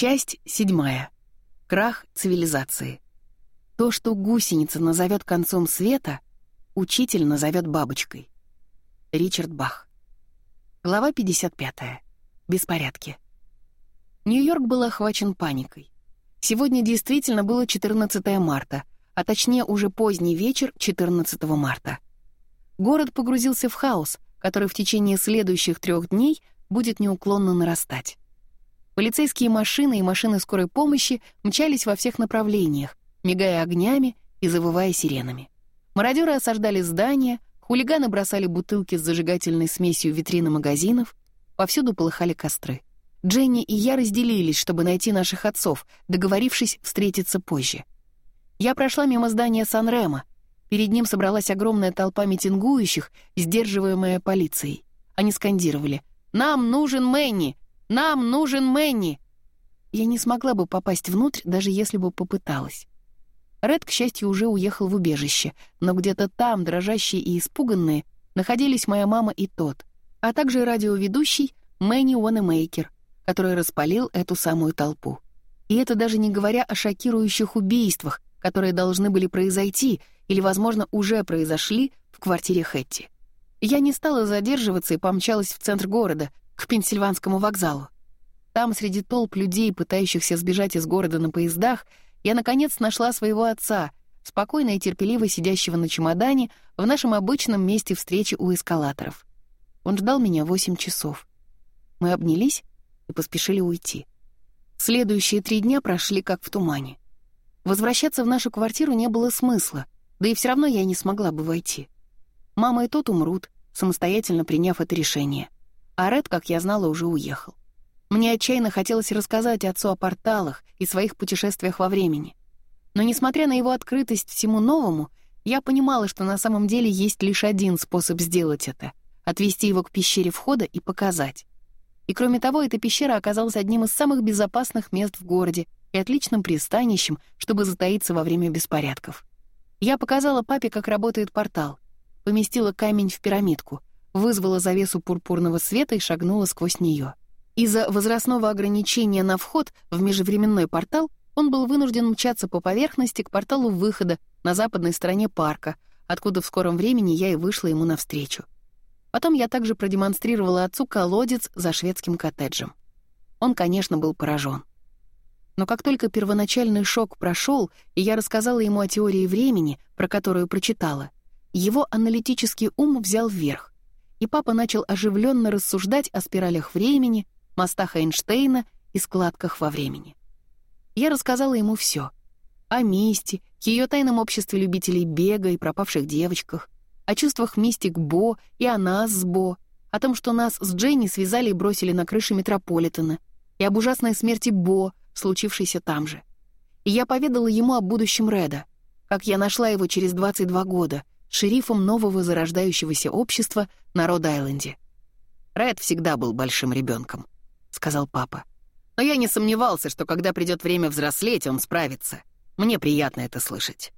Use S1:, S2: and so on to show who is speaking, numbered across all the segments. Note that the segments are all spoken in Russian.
S1: Часть седьмая. Крах цивилизации. То, что гусеница назовет концом света, учитель назовет бабочкой. Ричард Бах. Глава 55. Беспорядки. Нью-Йорк был охвачен паникой. Сегодня действительно было 14 марта, а точнее уже поздний вечер 14 марта. Город погрузился в хаос, который в течение следующих трех дней будет неуклонно нарастать. Полицейские машины и машины скорой помощи мчались во всех направлениях, мигая огнями и завывая сиренами. Мародеры осаждали здания, хулиганы бросали бутылки с зажигательной смесью в витрины магазинов, повсюду полыхали костры. Дженни и я разделились, чтобы найти наших отцов, договорившись встретиться позже. Я прошла мимо здания Санрема. Перед ним собралась огромная толпа митингующих, сдерживаемая полицией. Они скандировали «Нам нужен Мэнни! Нам нужен Мэнни!» Я не смогла бы попасть внутрь, даже если бы попыталась. Ред, к счастью, уже уехал в убежище, но где-то там, дрожащие и испуганные, находились моя мама и тот, а также радиоведущий Мэнни Уанемейкер, который распалил эту самую толпу. И это даже не говоря о шокирующих убийствах, которые должны были произойти или, возможно, уже произошли в квартире Хэтти. Я не стала задерживаться и помчалась в центр города, к Пенсильванскому вокзалу. Там, среди толп людей, пытающихся сбежать из города на поездах, я, наконец, нашла своего отца, спокойно и терпеливо сидящего на чемодане в нашем обычном месте встречи у эскалаторов. Он ждал меня восемь часов. Мы обнялись и поспешили уйти. Следующие три дня прошли как в тумане. Возвращаться в нашу квартиру не было смысла, да и все равно я не смогла бы войти. Мама и тот умрут, самостоятельно приняв это решение — а Ред, как я знала, уже уехал. Мне отчаянно хотелось рассказать отцу о порталах и своих путешествиях во времени. Но, несмотря на его открытость всему новому, я понимала, что на самом деле есть лишь один способ сделать это — отвести его к пещере входа и показать. И кроме того, эта пещера оказалась одним из самых безопасных мест в городе и отличным пристанищем, чтобы затаиться во время беспорядков. Я показала папе, как работает портал, поместила камень в пирамидку, вызвала завесу пурпурного света и шагнула сквозь нее. Из-за возрастного ограничения на вход в межвременной портал он был вынужден мчаться по поверхности к порталу выхода на западной стороне парка, откуда в скором времени я и вышла ему навстречу. Потом я также продемонстрировала отцу колодец за шведским коттеджем. Он, конечно, был поражен. Но как только первоначальный шок прошел, и я рассказала ему о теории времени, про которую прочитала, его аналитический ум взял вверх и папа начал оживленно рассуждать о спиралях времени, мостах Эйнштейна и складках во времени. Я рассказала ему все О Мисти, ее тайном обществе любителей бега и пропавших девочках, о чувствах мистик Бо и о нас с Бо, о том, что нас с Дженни связали и бросили на крыше Метрополитена, и об ужасной смерти Бо, случившейся там же. И я поведала ему о будущем Реда, как я нашла его через 22 года — шерифом нового зарождающегося общества на Род-Айленде. «Рэд всегда был большим ребенком, сказал папа. «Но я не сомневался, что когда придет время взрослеть, он справится. Мне приятно это слышать».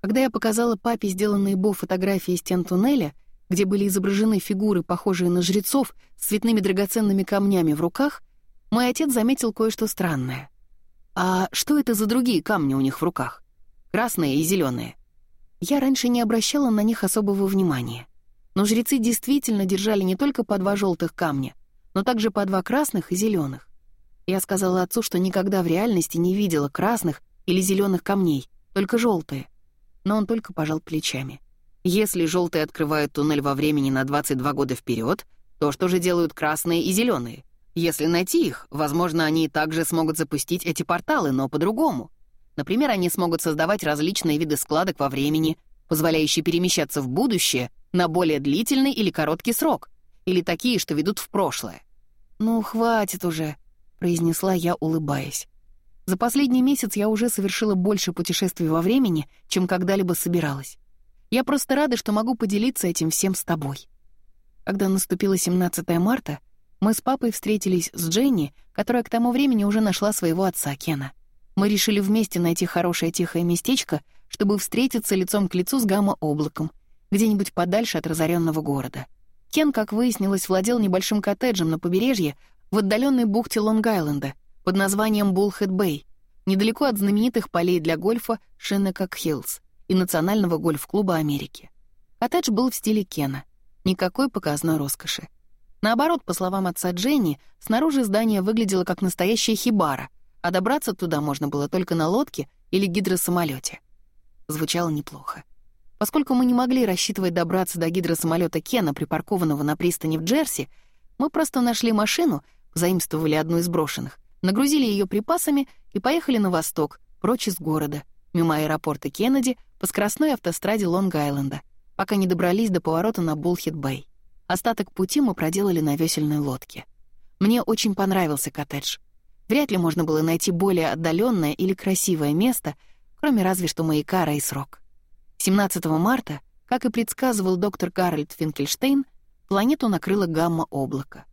S1: Когда я показала папе сделанные Бо фотографии стен туннеля, где были изображены фигуры, похожие на жрецов, с цветными драгоценными камнями в руках, мой отец заметил кое-что странное. «А что это за другие камни у них в руках? Красные и зеленые? Я раньше не обращала на них особого внимания. Но жрецы действительно держали не только по два желтых камня, но также по два красных и зеленых. Я сказала отцу, что никогда в реальности не видела красных или зеленых камней, только желтые. Но он только пожал плечами. Если желтые открывают туннель во времени на 22 года вперед, то что же делают красные и зеленые? Если найти их, возможно, они также смогут запустить эти порталы, но по-другому. Например, они смогут создавать различные виды складок во времени, позволяющие перемещаться в будущее на более длительный или короткий срок, или такие, что ведут в прошлое. «Ну, хватит уже», — произнесла я, улыбаясь. За последний месяц я уже совершила больше путешествий во времени, чем когда-либо собиралась. Я просто рада, что могу поделиться этим всем с тобой. Когда наступило 17 марта, мы с папой встретились с Дженни, которая к тому времени уже нашла своего отца Кена. Мы решили вместе найти хорошее тихое местечко, чтобы встретиться лицом к лицу с гамма-облаком, где-нибудь подальше от разоренного города. Кен, как выяснилось, владел небольшим коттеджем на побережье в отдаленной бухте Лонг-Айленда под названием Буллхед-Бэй, недалеко от знаменитых полей для гольфа Шиннекок-Хиллз и Национального гольф-клуба Америки. Коттедж был в стиле Кена. Никакой показной роскоши. Наоборот, по словам отца Дженни, снаружи здание выглядело как настоящая хибара, а добраться туда можно было только на лодке или гидросамолете. Звучало неплохо. Поскольку мы не могли рассчитывать добраться до гидросамолета Кена, припаркованного на пристани в Джерси, мы просто нашли машину, заимствовали одну из брошенных, нагрузили ее припасами и поехали на восток, прочь из города, мимо аэропорта Кеннеди, по скоростной автостраде Лонг-Айленда, пока не добрались до поворота на Булхит-Бэй. Остаток пути мы проделали на весельной лодке. Мне очень понравился коттедж. Вряд ли можно было найти более отдаленное или красивое место, кроме разве что маяка Рейсрок. 17 марта, как и предсказывал доктор Гарольд Финкельштейн, планету накрыло гамма-облако.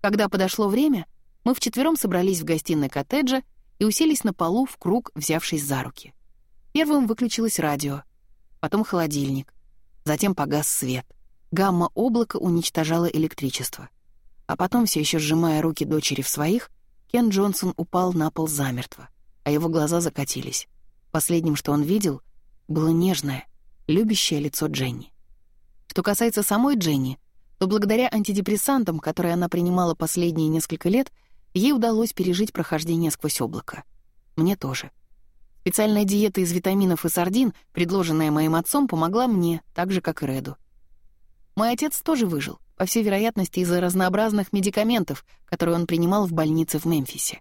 S1: Когда подошло время, мы вчетвером собрались в гостиной коттеджа и уселись на полу в круг, взявшись за руки. Первым выключилось радио, потом холодильник, затем погас свет. Гамма-облако уничтожало электричество. А потом, все еще сжимая руки дочери в своих, Кен Джонсон упал на пол замертво, а его глаза закатились. Последним, что он видел, было нежное, любящее лицо Дженни. Что касается самой Дженни, то благодаря антидепрессантам, которые она принимала последние несколько лет, ей удалось пережить прохождение сквозь облако. Мне тоже. Специальная диета из витаминов и сардин, предложенная моим отцом, помогла мне, так же, как и Реду. Мой отец тоже выжил, по всей вероятности из-за разнообразных медикаментов, которые он принимал в больнице в Мемфисе.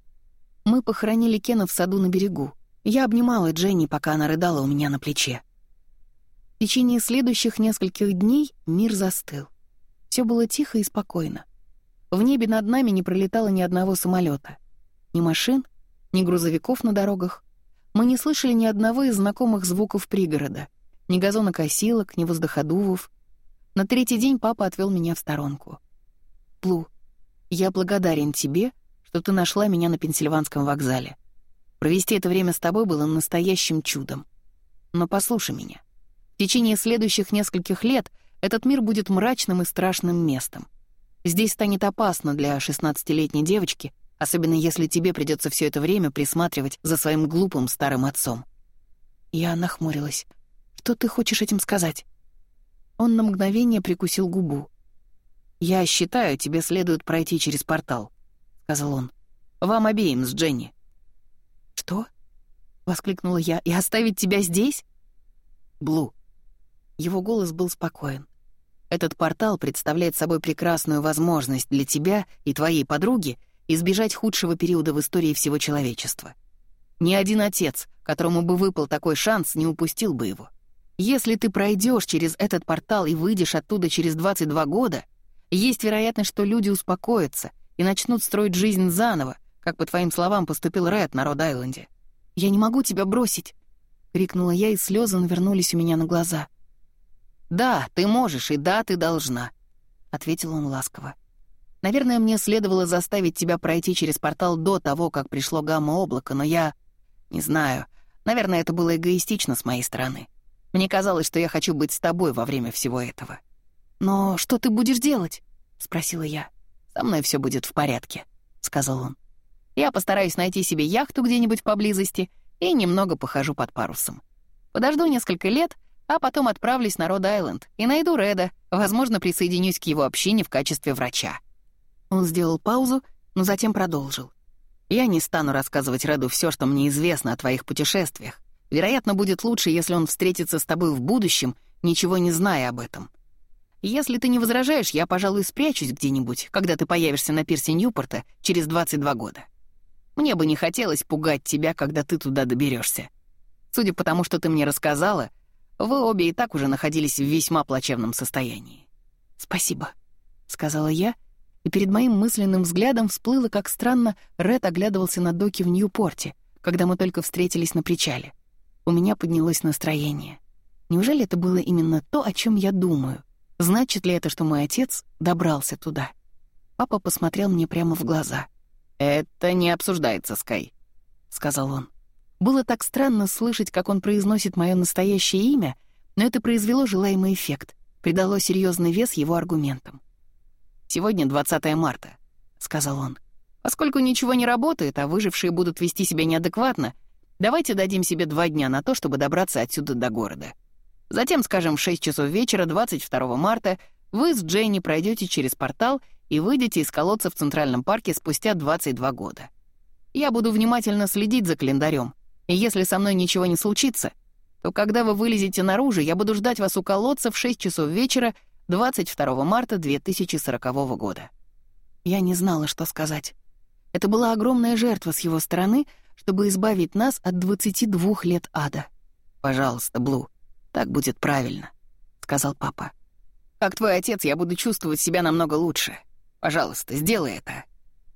S1: Мы похоронили Кена в саду на берегу. Я обнимала Дженни, пока она рыдала у меня на плече. В течение следующих нескольких дней мир застыл. Все было тихо и спокойно. В небе над нами не пролетало ни одного самолета, Ни машин, ни грузовиков на дорогах. Мы не слышали ни одного из знакомых звуков пригорода. Ни газонокосилок, ни воздуходувов, на третий день папа отвел меня в сторонку. «Плу, я благодарен тебе, что ты нашла меня на Пенсильванском вокзале. Провести это время с тобой было настоящим чудом. Но послушай меня. В течение следующих нескольких лет этот мир будет мрачным и страшным местом. Здесь станет опасно для 16-летней девочки, особенно если тебе придется все это время присматривать за своим глупым старым отцом». Я нахмурилась. «Что ты хочешь этим сказать?» Он на мгновение прикусил губу. «Я считаю, тебе следует пройти через портал», — сказал он. «Вам обеим с Дженни». «Что?» — воскликнула я. «И оставить тебя здесь?» «Блу». Его голос был спокоен. «Этот портал представляет собой прекрасную возможность для тебя и твоей подруги избежать худшего периода в истории всего человечества. Ни один отец, которому бы выпал такой шанс, не упустил бы его. Если ты пройдешь через этот портал и выйдешь оттуда через 22 года, есть вероятность, что люди успокоятся и начнут строить жизнь заново, как, по твоим словам, поступил Рэд на Род-Айленде. «Я не могу тебя бросить!» — крикнула я, и слезы навернулись у меня на глаза. «Да, ты можешь, и да, ты должна», — ответил он ласково. «Наверное, мне следовало заставить тебя пройти через портал до того, как пришло гамма-облако, но я... не знаю. Наверное, это было эгоистично с моей стороны». Мне казалось, что я хочу быть с тобой во время всего этого. «Но что ты будешь делать?» — спросила я. «Со мной все будет в порядке», — сказал он. «Я постараюсь найти себе яхту где-нибудь поблизости и немного похожу под парусом. Подожду несколько лет, а потом отправлюсь на Род-Айленд и найду Реда, возможно, присоединюсь к его общине в качестве врача». Он сделал паузу, но затем продолжил. «Я не стану рассказывать Реду все, что мне известно о твоих путешествиях, Вероятно, будет лучше, если он встретится с тобой в будущем, ничего не зная об этом. Если ты не возражаешь, я, пожалуй, спрячусь где-нибудь, когда ты появишься на пирсе Ньюпорта через 22 года. Мне бы не хотелось пугать тебя, когда ты туда доберешься. Судя по тому, что ты мне рассказала, вы обе и так уже находились в весьма плачевном состоянии. «Спасибо», — сказала я, и перед моим мысленным взглядом всплыло, как странно Ред оглядывался на доки в Ньюпорте, когда мы только встретились на причале у меня поднялось настроение. Неужели это было именно то, о чем я думаю? Значит ли это, что мой отец добрался туда? Папа посмотрел мне прямо в глаза. «Это не обсуждается, Скай», — сказал он. Было так странно слышать, как он произносит мое настоящее имя, но это произвело желаемый эффект, придало серьезный вес его аргументам. «Сегодня 20 марта», — сказал он. «Поскольку ничего не работает, а выжившие будут вести себя неадекватно, — Давайте дадим себе два дня на то, чтобы добраться отсюда до города. Затем, скажем, в 6 часов вечера 22 марта вы с Джейни пройдете через портал и выйдете из колодца в Центральном парке спустя 22 года. Я буду внимательно следить за календарем, и если со мной ничего не случится, то когда вы вылезете наружу, я буду ждать вас у колодца в 6 часов вечера 22 марта 2040 года. Я не знала, что сказать. Это была огромная жертва с его стороны — чтобы избавить нас от 22 лет ада. «Пожалуйста, Блу, так будет правильно», — сказал папа. «Как твой отец, я буду чувствовать себя намного лучше. Пожалуйста, сделай это».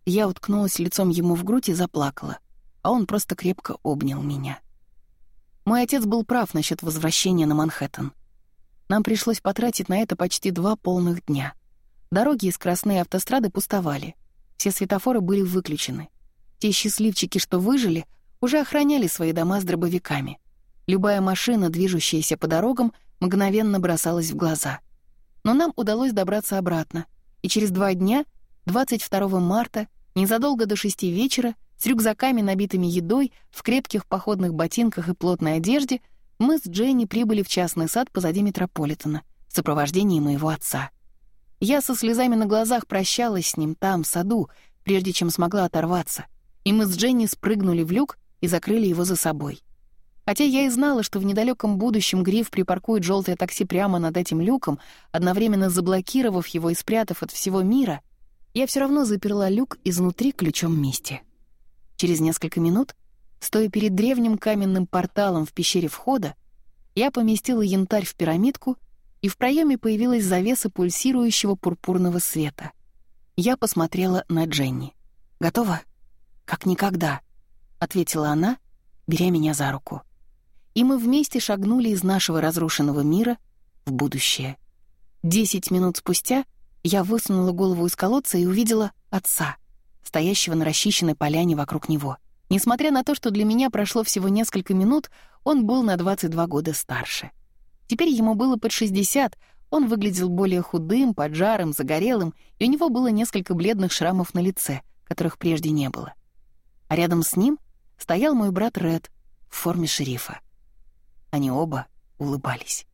S1: Я уткнулась лицом ему в грудь и заплакала, а он просто крепко обнял меня. Мой отец был прав насчет возвращения на Манхэттен. Нам пришлось потратить на это почти два полных дня. Дороги из красной автострады пустовали. Все светофоры были выключены — те счастливчики, что выжили, уже охраняли свои дома с дробовиками. Любая машина, движущаяся по дорогам, мгновенно бросалась в глаза. Но нам удалось добраться обратно, и через два дня, 22 марта, незадолго до шести вечера, с рюкзаками, набитыми едой, в крепких походных ботинках и плотной одежде, мы с Дженни прибыли в частный сад позади метрополитена в сопровождении моего отца. Я со слезами на глазах прощалась с ним там, в саду, прежде чем смогла оторваться и мы с Дженни спрыгнули в люк и закрыли его за собой. Хотя я и знала, что в недалеком будущем Гриф припаркует желтое такси прямо над этим люком, одновременно заблокировав его и спрятав от всего мира, я все равно заперла люк изнутри ключом мести. Через несколько минут, стоя перед древним каменным порталом в пещере входа, я поместила янтарь в пирамидку, и в проеме появилась завеса пульсирующего пурпурного света. Я посмотрела на Дженни. «Готово?» как никогда», — ответила она, беря меня за руку. И мы вместе шагнули из нашего разрушенного мира в будущее. Десять минут спустя я высунула голову из колодца и увидела отца, стоящего на расчищенной поляне вокруг него. Несмотря на то, что для меня прошло всего несколько минут, он был на 22 года старше. Теперь ему было под 60, он выглядел более худым, поджарым, загорелым, и у него было несколько бледных шрамов на лице, которых прежде не было а рядом с ним стоял мой брат Ред в форме шерифа. Они оба улыбались.